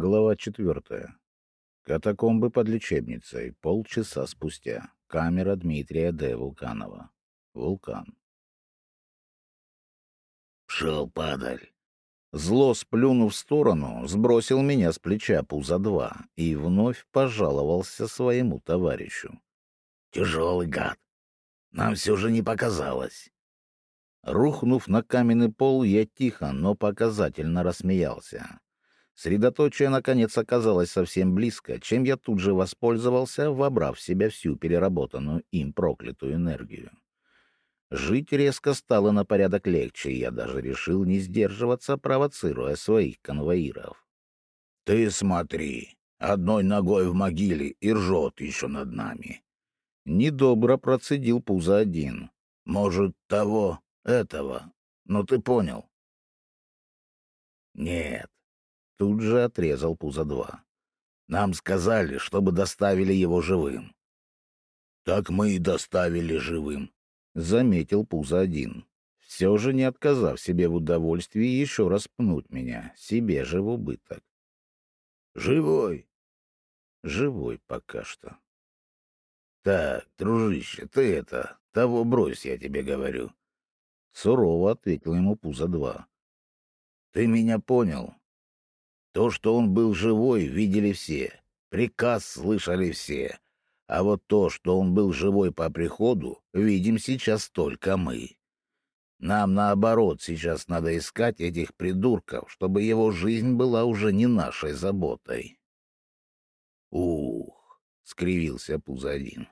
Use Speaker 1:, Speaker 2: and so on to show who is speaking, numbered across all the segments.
Speaker 1: Глава четвертая. Катакомбы под лечебницей. Полчаса спустя. Камера Дмитрия Д. Вулканова. Вулкан.
Speaker 2: «Шел, падаль!»
Speaker 1: Зло, сплюнув в сторону, сбросил меня с плеча пуза-2 и вновь пожаловался своему товарищу.
Speaker 2: «Тяжелый гад! Нам все же не показалось!»
Speaker 1: Рухнув на каменный пол, я тихо, но показательно рассмеялся. Средоточие, наконец, оказалось совсем близко, чем я тут же воспользовался, вобрав в себя всю переработанную им проклятую энергию. Жить резко стало на порядок легче, и я даже решил не сдерживаться, провоцируя своих конвоиров.
Speaker 2: — Ты смотри, одной ногой в могиле и ржет еще над нами.
Speaker 1: Недобро процедил пузо один.
Speaker 2: — Может, того, этого, ну ты понял? — Нет, тут же отрезал пузо два. Нам сказали, чтобы доставили его живым. — Так мы и доставили живым,
Speaker 1: заметил пузо один, все же не отказав себе в удовольствии еще раз пнуть меня, себе же в убыток.
Speaker 2: «Живой!»
Speaker 1: «Живой пока что».
Speaker 2: «Так, дружище, ты это, того брось, я тебе говорю».
Speaker 1: Сурово ответил ему Пузо-2.
Speaker 2: «Ты меня понял? То, что он был живой, видели все. Приказ слышали все. А вот то, что он был живой по приходу, видим сейчас только мы. Нам, наоборот, сейчас надо искать этих придурков, чтобы его жизнь была уже не нашей заботой. — Ух! — скривился Пузадин.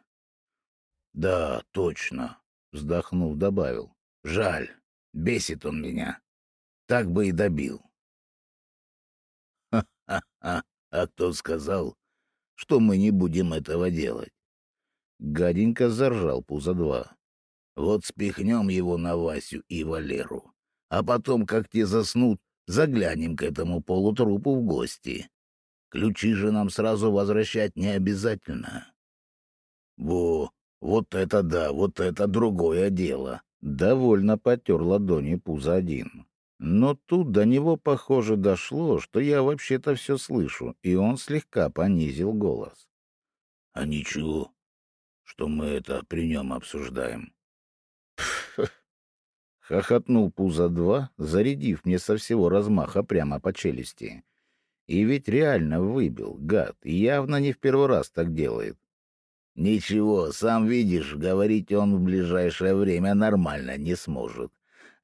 Speaker 2: — Да, точно, — вздохнув, добавил. — Жаль, бесит он меня. Так бы и добил. Ха-ха-ха! А кто сказал, что мы не будем этого делать.
Speaker 1: Гаденько заржал пузо два.
Speaker 2: Вот спихнем его на Васю и Валеру, а потом, как те заснут, заглянем к этому полутрупу в гости. Ключи же нам сразу возвращать не обязательно. Во, вот это да, вот это другое дело.
Speaker 1: Довольно потер ладони пузо один. Но тут до него, похоже, дошло, что я вообще-то все слышу, и он слегка понизил голос.
Speaker 2: — А ничего, что мы это при нем обсуждаем.
Speaker 1: Хохотнул Пузо-2, зарядив мне со всего размаха прямо по челюсти. И ведь реально выбил, гад, явно не в первый раз так делает.
Speaker 2: Ничего, сам видишь, говорить он в ближайшее время нормально не сможет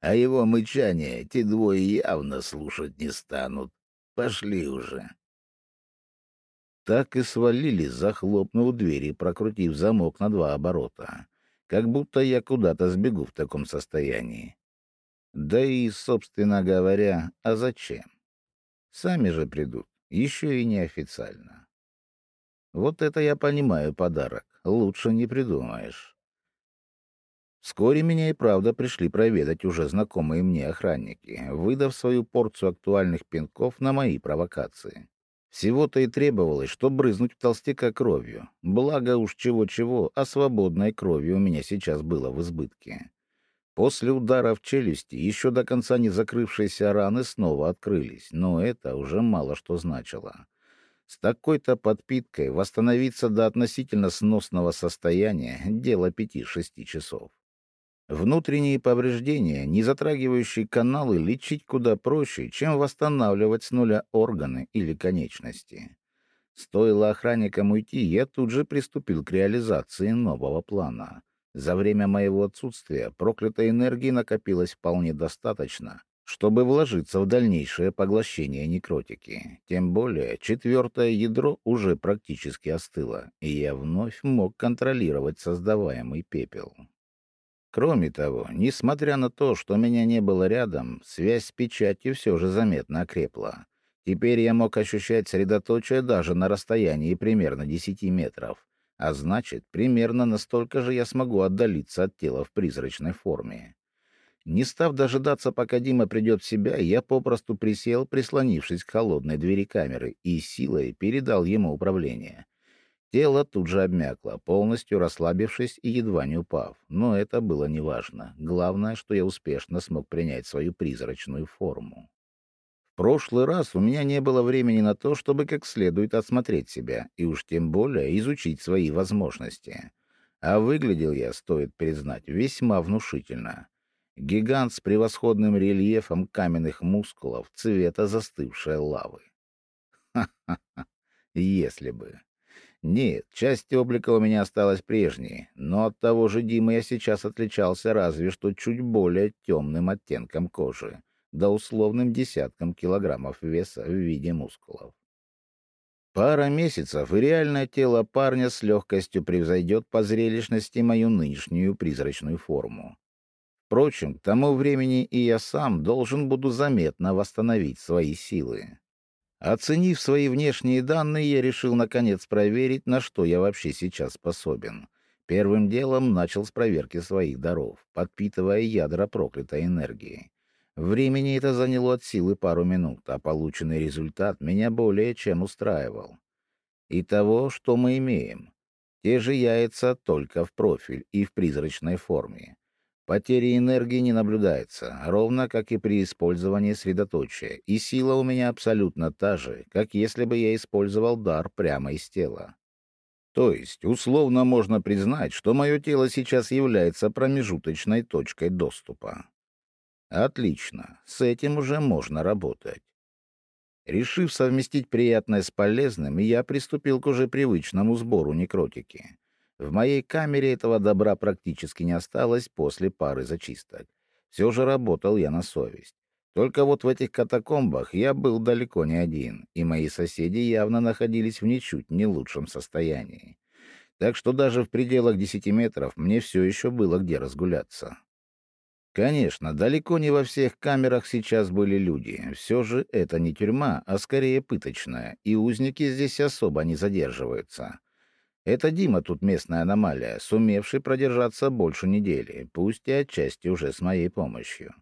Speaker 2: а его мычание эти двое явно слушать не станут. Пошли уже.
Speaker 1: Так и свалили, захлопнув дверь и прокрутив замок на два оборота. Как будто я куда-то сбегу в таком состоянии. Да и, собственно говоря, а зачем? Сами же придут, еще и неофициально. Вот это я понимаю подарок. Лучше не придумаешь. Вскоре меня и правда пришли проведать уже знакомые мне охранники, выдав свою порцию актуальных пинков на мои провокации. Всего-то и требовалось, что брызнуть в толстяка кровью. Благо уж чего-чего, а свободной крови у меня сейчас было в избытке. После удара в челюсти еще до конца не закрывшиеся раны снова открылись, но это уже мало что значило. С такой-то подпиткой восстановиться до относительно сносного состояния — дело пяти-шести часов. Внутренние повреждения, не затрагивающие каналы, лечить куда проще, чем восстанавливать с нуля органы или конечности. Стоило охранникам уйти, я тут же приступил к реализации нового плана. За время моего отсутствия проклятой энергии накопилось вполне достаточно, чтобы вложиться в дальнейшее поглощение некротики. Тем более четвертое ядро уже практически остыло, и я вновь мог контролировать создаваемый пепел. Кроме того, несмотря на то, что меня не было рядом, связь с печатью все же заметно окрепла. Теперь я мог ощущать средоточие даже на расстоянии примерно 10 метров, а значит, примерно настолько же я смогу отдалиться от тела в призрачной форме. Не став дожидаться, пока Дима придет в себя, я попросту присел, прислонившись к холодной двери камеры, и силой передал ему управление. Тело тут же обмякло, полностью расслабившись и едва не упав. Но это было неважно. Главное, что я успешно смог принять свою призрачную форму. В прошлый раз у меня не было времени на то, чтобы как следует осмотреть себя, и уж тем более изучить свои возможности. А выглядел я, стоит признать, весьма внушительно. Гигант с превосходным рельефом каменных мускулов цвета застывшей лавы. Ха-ха-ха, если бы. Нет, часть облика у меня осталась прежней, но от того же Димы я сейчас отличался разве что чуть более темным оттенком кожи, да условным десятком килограммов веса в виде мускулов. Пара месяцев, и реальное тело парня с легкостью превзойдет по зрелищности мою нынешнюю призрачную форму. Впрочем, к тому времени и я сам должен буду заметно восстановить свои силы. Оценив свои внешние данные, я решил наконец проверить, на что я вообще сейчас способен. Первым делом начал с проверки своих даров, подпитывая ядра проклятой энергии. Времени это заняло от силы пару минут, а полученный результат меня более чем устраивал. Итого, что мы имеем? Те же яйца, только в профиль и в призрачной форме. Потери энергии не наблюдается, ровно как и при использовании средоточия, и сила у меня абсолютно та же, как если бы я использовал дар прямо из тела. То есть, условно можно признать, что мое тело сейчас является промежуточной точкой доступа. Отлично, с этим уже можно работать. Решив совместить приятное с полезным, я приступил к уже привычному сбору некротики. В моей камере этого добра практически не осталось после пары зачисток. Все же работал я на совесть. Только вот в этих катакомбах я был далеко не один, и мои соседи явно находились в ничуть не лучшем состоянии. Так что даже в пределах десяти метров мне все еще было где разгуляться. Конечно, далеко не во всех камерах сейчас были люди. Все же это не тюрьма, а скорее пыточная, и узники здесь особо не задерживаются. Это Дима тут местная аномалия, сумевший продержаться больше недели, пусть и отчасти уже с моей помощью.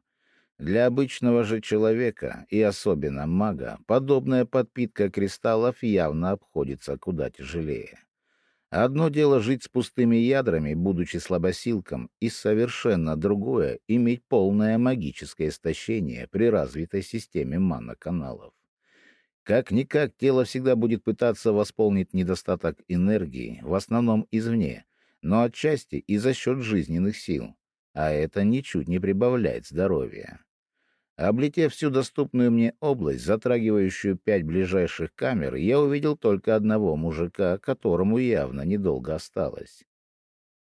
Speaker 1: Для обычного же человека, и особенно мага, подобная подпитка кристаллов явно обходится куда тяжелее. Одно дело жить с пустыми ядрами, будучи слабосилком, и совершенно другое — иметь полное магическое истощение при развитой системе маноканалов. Как-никак тело всегда будет пытаться восполнить недостаток энергии, в основном извне, но отчасти и за счет жизненных сил, а это ничуть не прибавляет здоровья. Облетев всю доступную мне область, затрагивающую пять ближайших камер, я увидел только одного мужика, которому явно недолго осталось.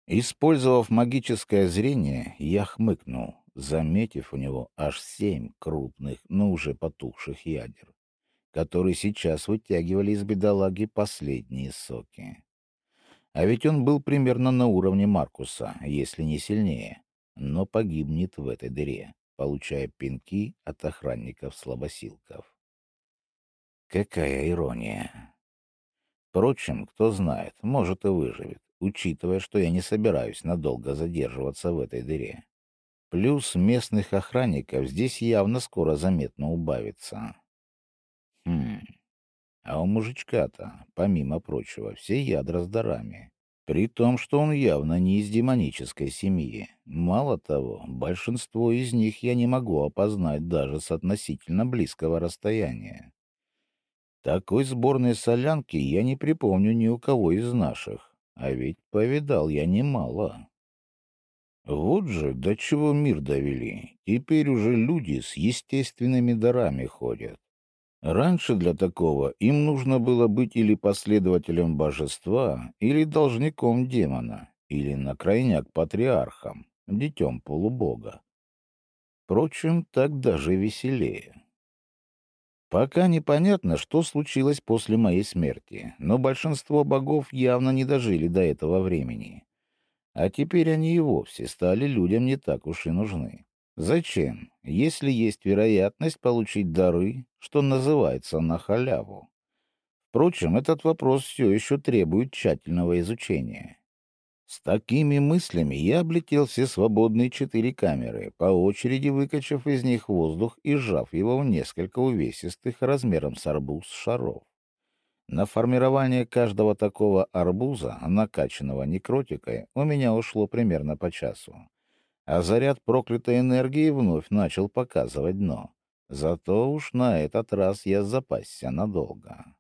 Speaker 1: Использовав магическое зрение, я хмыкнул, заметив у него аж семь крупных, но уже потухших ядер которые сейчас вытягивали из бедолаги последние соки. А ведь он был примерно на уровне Маркуса, если не сильнее, но погибнет в этой дыре, получая пинки от охранников-слабосилков. Какая ирония! Впрочем, кто знает, может и выживет, учитывая, что я не собираюсь надолго задерживаться в этой дыре. Плюс местных охранников здесь явно скоро заметно убавится. Хм. А у мужичка-то, помимо прочего, все ядра с дарами. При том, что он явно не из демонической семьи. Мало того, большинство из них я не могу опознать даже с относительно близкого расстояния. Такой сборной солянки я не припомню ни у кого из наших, а ведь повидал я немало. Вот же до чего мир довели. Теперь уже люди с естественными дарами ходят. Раньше для такого им нужно было быть или последователем божества, или должником демона, или на крайняк патриархом, детем полубога. Впрочем, так даже веселее. Пока непонятно, что случилось после моей смерти, но большинство богов явно не дожили до этого времени. А теперь они и вовсе стали людям не так уж и нужны. Зачем, если есть вероятность получить дары, что называется, на халяву? Впрочем, этот вопрос все еще требует тщательного изучения. С такими мыслями я облетел все свободные четыре камеры, по очереди выкачав из них воздух и сжав его в несколько увесистых размером с арбуз шаров. На формирование каждого такого арбуза, накачанного некротикой, у меня ушло примерно по часу а заряд проклятой энергии вновь начал показывать дно. Зато уж на этот раз я запасся надолго.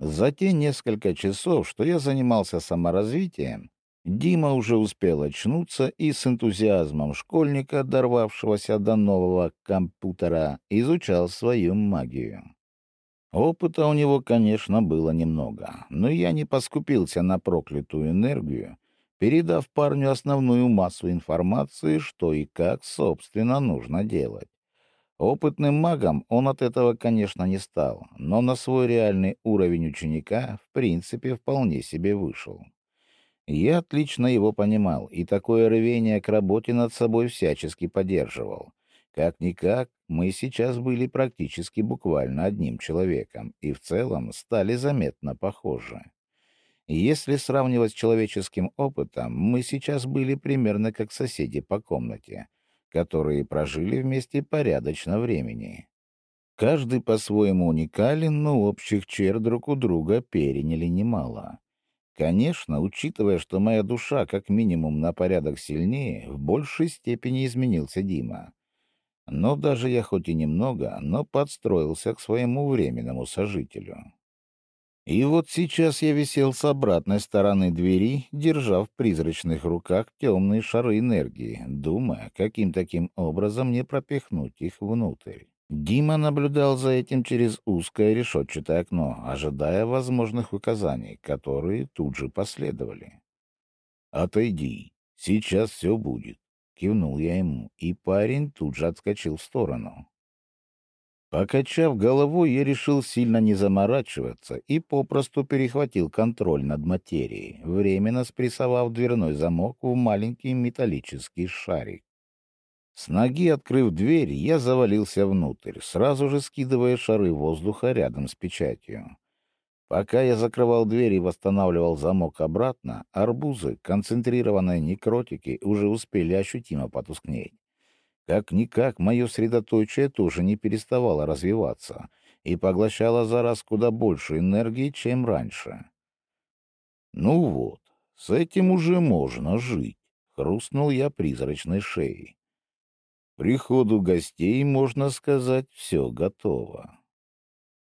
Speaker 1: За те несколько часов, что я занимался саморазвитием, Дима уже успел очнуться и с энтузиазмом школьника, дорвавшегося до нового компьютера, изучал свою магию. Опыта у него, конечно, было немного, но я не поскупился на проклятую энергию, передав парню основную массу информации, что и как, собственно, нужно делать. Опытным магом он от этого, конечно, не стал, но на свой реальный уровень ученика, в принципе, вполне себе вышел. Я отлично его понимал, и такое рвение к работе над собой всячески поддерживал. Как-никак, мы сейчас были практически буквально одним человеком, и в целом стали заметно похожи. Если сравнивать с человеческим опытом, мы сейчас были примерно как соседи по комнате, которые прожили вместе порядочно времени. Каждый по-своему уникален, но общих черт друг у друга переняли немало. Конечно, учитывая, что моя душа как минимум на порядок сильнее, в большей степени изменился Дима. Но даже я хоть и немного, но подстроился к своему временному сожителю. И вот сейчас я висел с обратной стороны двери, держа в призрачных руках темные шары энергии, думая, каким таким образом мне пропихнуть их внутрь. Дима наблюдал за этим через узкое решетчатое окно, ожидая возможных указаний, которые тут же последовали. «Отойди, сейчас все будет», — кивнул я ему, и парень тут же отскочил в сторону. Покачав головой, я решил сильно не заморачиваться и попросту перехватил контроль над материей, временно спрессовав дверной замок в маленький металлический шарик. С ноги, открыв дверь, я завалился внутрь, сразу же скидывая шары воздуха рядом с печатью. Пока я закрывал дверь и восстанавливал замок обратно, арбузы, концентрированные некротики, уже успели ощутимо потускнеть. Как-никак мое средоточие тоже не переставало развиваться и поглощало за раз куда больше энергии, чем раньше. «Ну вот, с этим уже можно жить», — хрустнул я призрачной шеей. «Приходу гостей, можно сказать, все готово».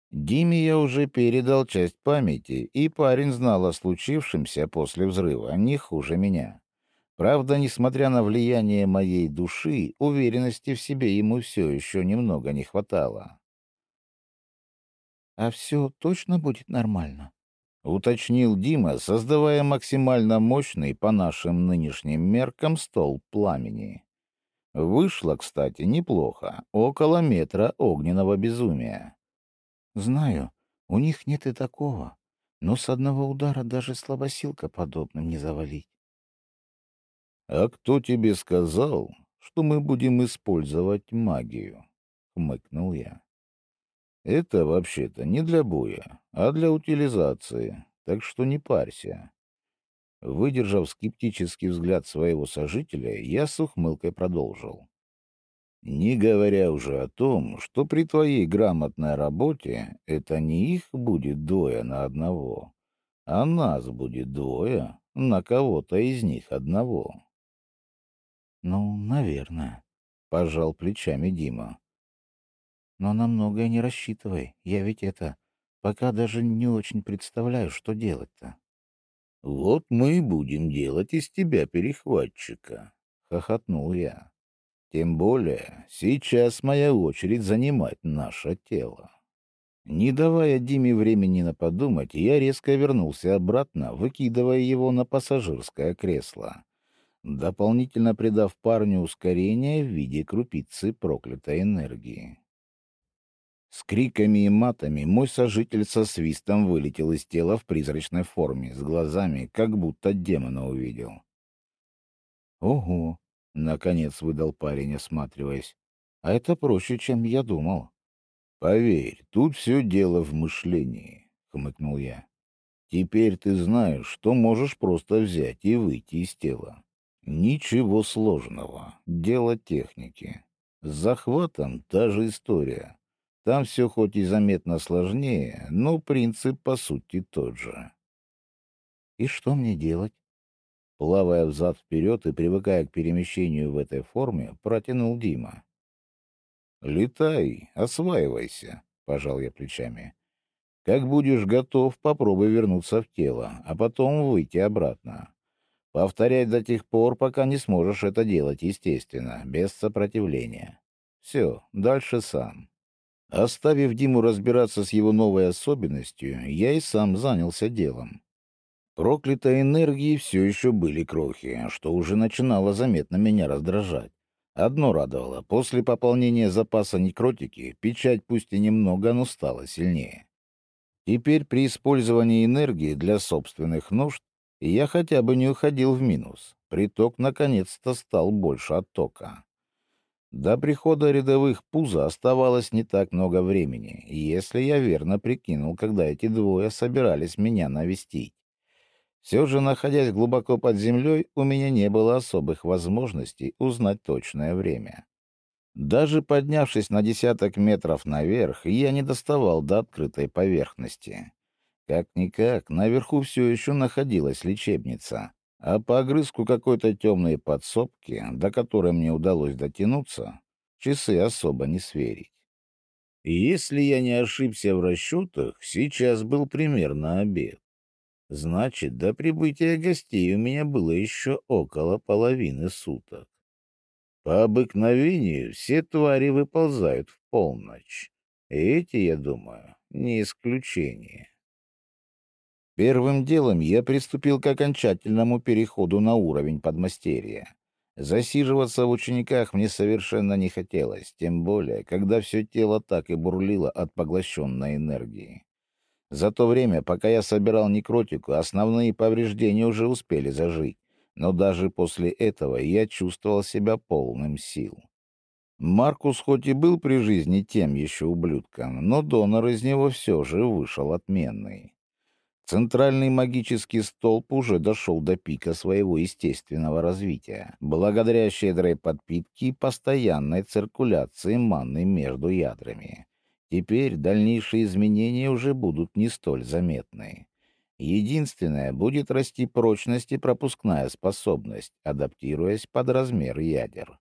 Speaker 1: Диме я уже передал часть памяти, и парень знал о случившемся после взрыва не хуже меня. Правда, несмотря на влияние моей души, уверенности в себе ему все еще немного не хватало.
Speaker 3: «А все точно будет нормально?»
Speaker 1: — уточнил Дима, создавая максимально мощный по нашим нынешним меркам стол пламени. Вышло, кстати, неплохо, около метра огненного безумия.
Speaker 3: «Знаю, у них нет и такого, но с одного удара даже слабосилка подобным не завалить.
Speaker 1: «А кто тебе сказал, что мы будем использовать магию?» — хмыкнул я. «Это вообще-то не для боя, а для утилизации, так что не парься». Выдержав скептический взгляд своего сожителя, я с ухмылкой продолжил. «Не говоря уже о том, что при твоей грамотной работе это не их будет двое на одного, а нас будет двое на кого-то из них одного».
Speaker 3: «Ну, наверное», —
Speaker 1: пожал плечами Дима.
Speaker 3: «Но на многое не рассчитывай. Я ведь это пока даже не очень представляю, что делать-то».
Speaker 1: «Вот мы и будем делать из тебя перехватчика», — хохотнул я. «Тем более сейчас моя очередь занимать наше тело». Не давая Диме времени на подумать, я резко вернулся обратно, выкидывая его на пассажирское кресло дополнительно придав парню ускорение в виде крупицы проклятой энергии. С криками и матами мой сожитель со свистом вылетел из тела в призрачной форме, с глазами, как будто демона увидел.
Speaker 3: «Ого!»
Speaker 1: — наконец выдал парень, осматриваясь. «А это проще, чем я думал». «Поверь, тут все дело в мышлении», — хмыкнул я. «Теперь ты знаешь, что можешь просто взять и выйти из тела. Ничего сложного. Дело техники. С захватом та же история. Там все хоть и заметно сложнее, но принцип по сути тот же.
Speaker 3: И что мне делать?
Speaker 1: Плавая взад-вперед и привыкая к перемещению в этой форме, протянул Дима. Летай, осваивайся, — пожал я плечами. Как будешь готов, попробуй вернуться в тело, а потом выйти обратно. Повторять до тех пор, пока не сможешь это делать, естественно, без сопротивления. Все, дальше сам. Оставив Диму разбираться с его новой особенностью, я и сам занялся делом. Проклятой энергии все еще были крохи, что уже начинало заметно меня раздражать. Одно радовало. После пополнения запаса некротики печать пусть и немного, но стала сильнее. Теперь при использовании энергии для собственных нужд я хотя бы не уходил в минус. Приток наконец-то стал больше оттока. До прихода рядовых пуза оставалось не так много времени, если я верно прикинул, когда эти двое собирались меня навестить. Все же, находясь глубоко под землей, у меня не было особых возможностей узнать точное время. Даже поднявшись на десяток метров наверх, я не доставал до открытой поверхности. Как-никак, наверху все еще находилась лечебница, а по огрызку какой-то темной подсобки, до которой мне удалось дотянуться, часы особо не сверить. И если я не ошибся в расчетах, сейчас был примерно обед. Значит, до прибытия гостей у меня было еще около половины суток. По обыкновению все твари выползают в полночь. И эти, я думаю, не исключение. Первым делом я приступил к окончательному переходу на уровень подмастерья. Засиживаться в учениках мне совершенно не хотелось, тем более, когда все тело так и бурлило от поглощенной энергии. За то время, пока я собирал некротику, основные повреждения уже успели зажить, но даже после этого я чувствовал себя полным сил. Маркус хоть и был при жизни тем еще ублюдком, но донор из него все же вышел отменный. Центральный магический столб уже дошел до пика своего естественного развития, благодаря щедрой подпитке и постоянной циркуляции маны между ядрами. Теперь дальнейшие изменения уже будут не столь заметны. Единственное, будет расти прочность и пропускная способность, адаптируясь под размер ядер.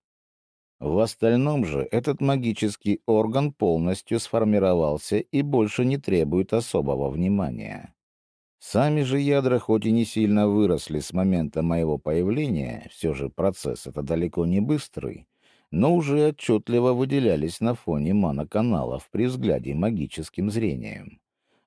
Speaker 1: В остальном же этот магический орган полностью сформировался и больше не требует особого внимания. Сами же ядра хоть и не сильно выросли с момента моего появления, все же процесс это далеко не быстрый, но уже отчетливо выделялись на фоне маноканалов при взгляде магическим зрением.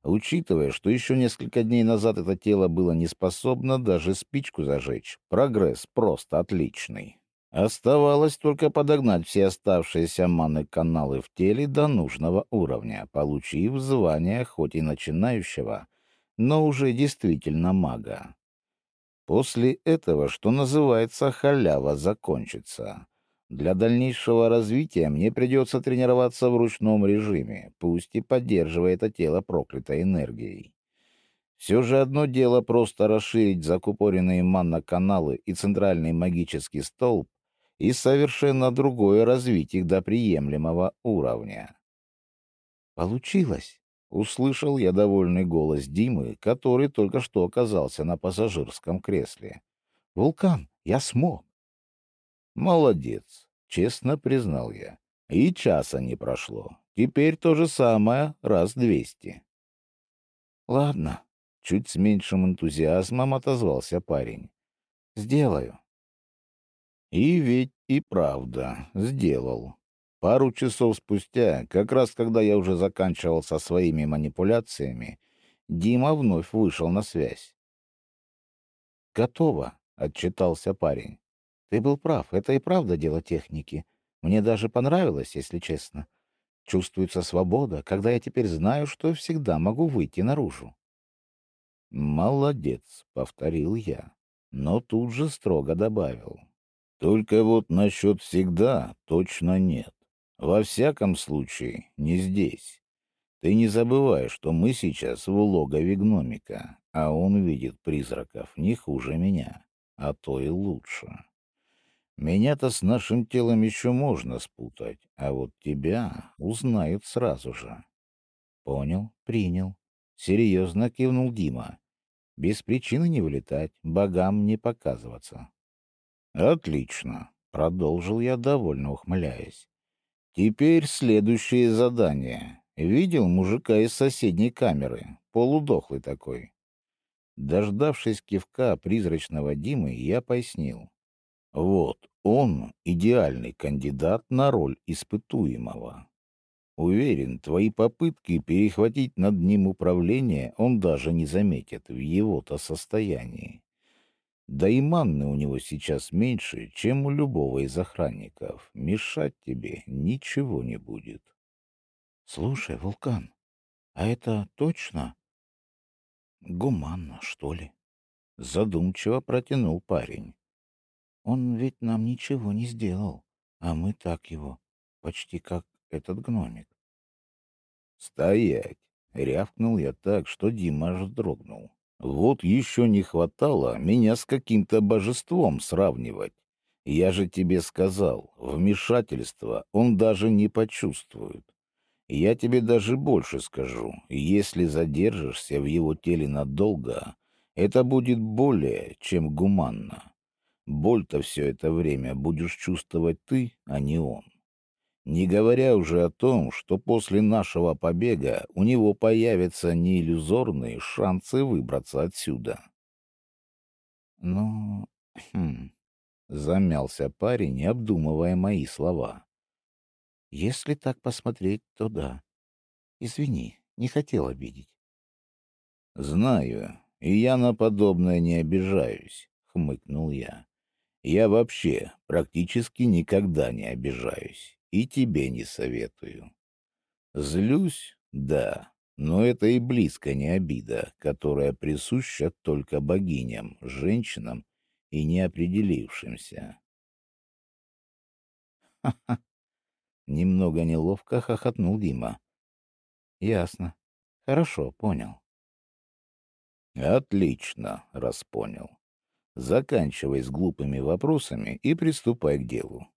Speaker 1: Учитывая, что еще несколько дней назад это тело было не способно даже спичку зажечь, прогресс просто отличный. Оставалось только подогнать все оставшиеся маны-каналы в теле до нужного уровня, получив звание хоть и начинающего, но уже действительно мага. После этого, что называется, халява закончится. Для дальнейшего развития мне придется тренироваться в ручном режиме, пусть и поддерживая это тело проклятой энергией. Все же одно дело просто расширить закупоренные манна-каналы и центральный магический столб, и совершенно другое развить их до приемлемого уровня. «Получилось!» — услышал я довольный голос Димы, который только что оказался на пассажирском кресле. «Вулкан, я смог!» «Молодец», — честно признал я. «И часа не прошло. Теперь то же самое раз двести». «Ладно», — чуть с меньшим энтузиазмом отозвался парень. «Сделаю». И ведь и правда сделал. Пару часов спустя, как раз когда я уже заканчивал со своими манипуляциями, Дима вновь вышел на связь. «Готово», — отчитался парень. Ты был прав, это и правда дело техники. Мне даже понравилось, если честно. Чувствуется свобода, когда я теперь знаю, что всегда могу выйти наружу. «Молодец», — повторил я, но тут же строго добавил. «Только вот насчет всегда точно нет. Во всяком случае, не здесь. Ты не забывай, что мы сейчас в логове гномика, а он видит призраков не хуже меня, а то и лучше». Меня-то с нашим телом еще можно спутать, а вот тебя узнают сразу же. Понял, принял. Серьезно кивнул Дима. Без причины не вылетать, богам не показываться. Отлично, продолжил я, довольно ухмыляясь. Теперь следующее задание. Видел мужика из соседней камеры, полудохлый такой. Дождавшись кивка призрачного Димы, я пояснил. Вот, он идеальный кандидат на роль испытуемого. Уверен, твои попытки перехватить над ним управление он даже не заметит в его-то состоянии. Да и манны у него сейчас меньше, чем у любого из охранников. Мешать тебе ничего не будет.
Speaker 3: Слушай, Вулкан, а это точно? Гуманно, что ли?
Speaker 1: Задумчиво протянул парень.
Speaker 3: Он ведь нам ничего не сделал, а мы так его, почти как этот гномик.
Speaker 1: «Стоять!» — рявкнул я так, что Дима аж вздрогнул. Вот еще не хватало меня с каким-то божеством сравнивать. Я же тебе сказал, вмешательство он даже не почувствует. Я тебе даже больше скажу, если задержишься в его теле надолго, это будет более, чем гуманно. Боль-то все это время будешь чувствовать ты, а не он. Не говоря уже о том, что после нашего побега у него появятся неиллюзорные шансы выбраться отсюда.
Speaker 3: Ну, хм,
Speaker 1: замялся парень, обдумывая мои слова.
Speaker 3: Если так посмотреть, то да. Извини, не хотел обидеть.
Speaker 1: Знаю, и я на подобное не обижаюсь, хмыкнул я. Я вообще практически никогда не обижаюсь и тебе не советую. Злюсь? Да, но это и близко не обида, которая присуща только богиням, женщинам и неопределившимся.
Speaker 3: Ха-ха! Немного неловко хохотнул Дима. Ясно. Хорошо, понял.
Speaker 1: Отлично, раз понял. Заканчивай с глупыми вопросами и приступай к делу.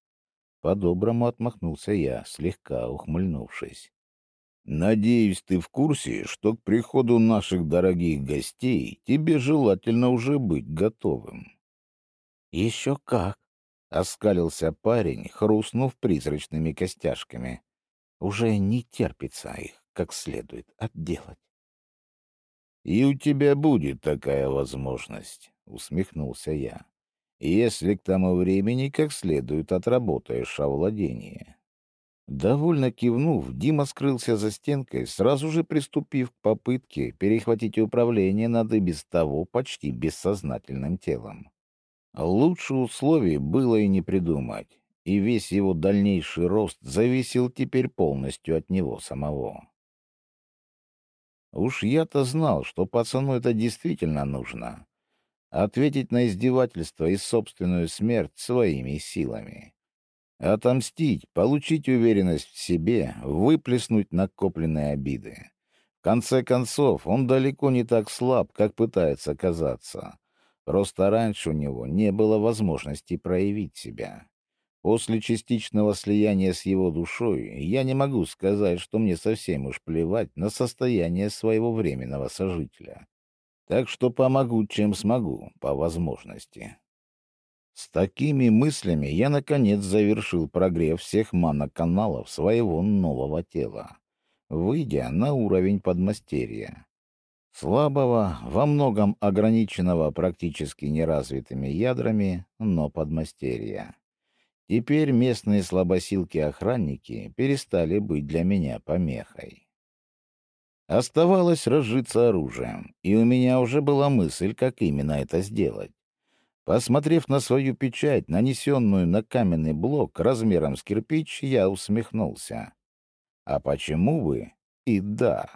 Speaker 1: По-доброму отмахнулся я, слегка ухмыльнувшись. «Надеюсь, ты в курсе, что к приходу наших дорогих гостей тебе желательно уже быть готовым».
Speaker 3: «Еще как!» — оскалился парень, хрустнув призрачными костяшками. «Уже не терпится их как следует отделать».
Speaker 1: «И у тебя будет такая возможность», — усмехнулся я если к тому времени как следует отработаешь овладение. Довольно кивнув, Дима скрылся за стенкой, сразу же приступив к попытке перехватить управление над и без того почти бессознательным телом. Лучше условий было и не придумать, и весь его дальнейший рост зависел теперь полностью от него самого. Уж я-то знал, что пацану это действительно нужно, ответить на издевательство и собственную смерть своими силами. Отомстить, получить уверенность в себе, выплеснуть накопленные обиды. В конце концов, он далеко не так слаб, как пытается казаться. Просто раньше у него не было возможности проявить себя. После частичного слияния с его душой я не могу сказать, что мне совсем уж плевать на состояние своего временного сожителя. Так что помогу, чем смогу, по возможности. С такими мыслями я, наконец, завершил прогрев всех маноканалов своего нового тела, выйдя на уровень подмастерья. Слабого, во многом ограниченного практически неразвитыми ядрами, но подмастерья. Теперь местные слабосилки-охранники перестали быть для меня помехой. Оставалось разжиться оружием, и у меня уже была мысль, как именно это сделать. Посмотрев на свою печать, нанесенную на каменный блок размером с кирпич, я усмехнулся. А почему бы и да?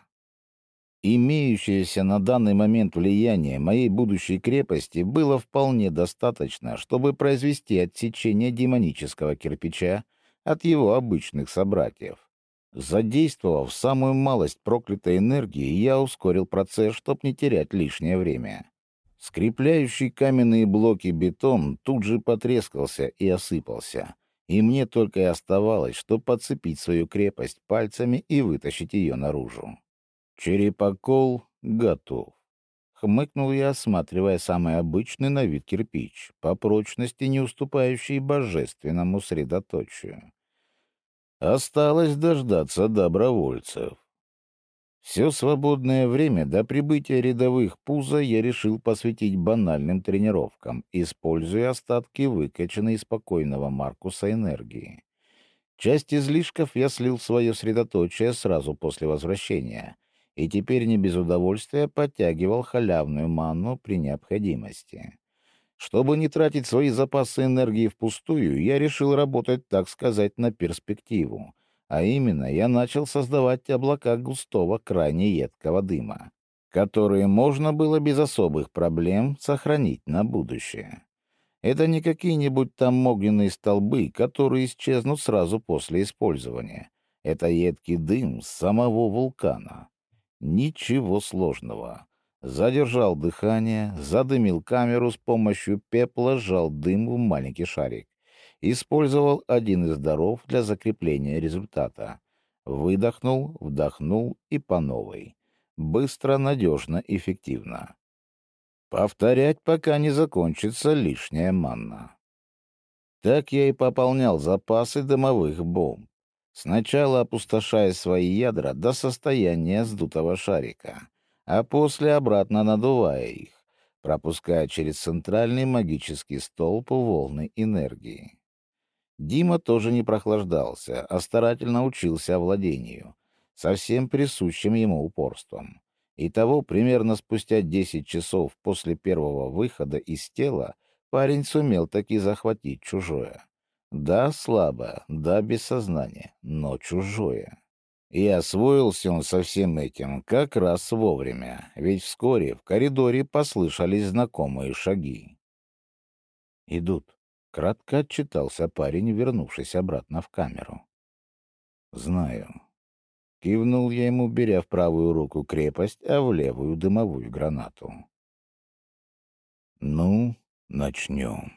Speaker 1: Имеющееся на данный момент влияние моей будущей крепости было вполне достаточно, чтобы произвести отсечение демонического кирпича от его обычных собратьев. Задействовав самую малость проклятой энергии, я ускорил процесс, чтобы не терять лишнее время. Скрепляющий каменные блоки бетон тут же потрескался и осыпался, и мне только и оставалось, что подцепить свою крепость пальцами и вытащить ее наружу. Черепокол готов. Хмыкнул я, осматривая самый обычный на вид кирпич, по прочности не уступающий божественному средоточию.
Speaker 3: Осталось дождаться добровольцев. Все свободное время до прибытия рядовых пуза я решил посвятить банальным тренировкам, используя остатки выкачанной из спокойного Маркуса энергии. Часть излишков я слил в свое средоточие сразу после возвращения, и теперь не без удовольствия подтягивал халявную манну при необходимости. Чтобы не тратить свои запасы энергии впустую, я решил работать, так сказать, на перспективу. А именно, я начал создавать облака густого, крайне едкого дыма, которые можно было без особых проблем сохранить на будущее. Это не какие-нибудь там огненные столбы, которые исчезнут сразу после использования. Это едкий дым с самого вулкана. Ничего сложного. Задержал дыхание, задымил камеру с помощью пепла, сжал дым в маленький шарик. Использовал один из даров для закрепления результата. Выдохнул, вдохнул и по новой. Быстро, надежно, эффективно. Повторять, пока не закончится лишняя манна. Так я и пополнял запасы дымовых бомб, сначала опустошая свои ядра до состояния сдутого шарика, а после обратно надувая их, пропуская через центральный магический столб волны энергии. Дима тоже не прохлаждался, а старательно учился овладению, совсем присущим ему упорством. Итого, примерно спустя 10 часов после первого выхода из тела, парень сумел таки захватить чужое. Да, слабо, да, без сознания, но чужое. И освоился он со всем этим как раз вовремя, ведь вскоре в коридоре послышались знакомые шаги. «Идут», — кратко отчитался парень, вернувшись обратно в камеру. «Знаю». Кивнул я ему, беря в правую руку крепость, а в левую — дымовую гранату. «Ну, начнем».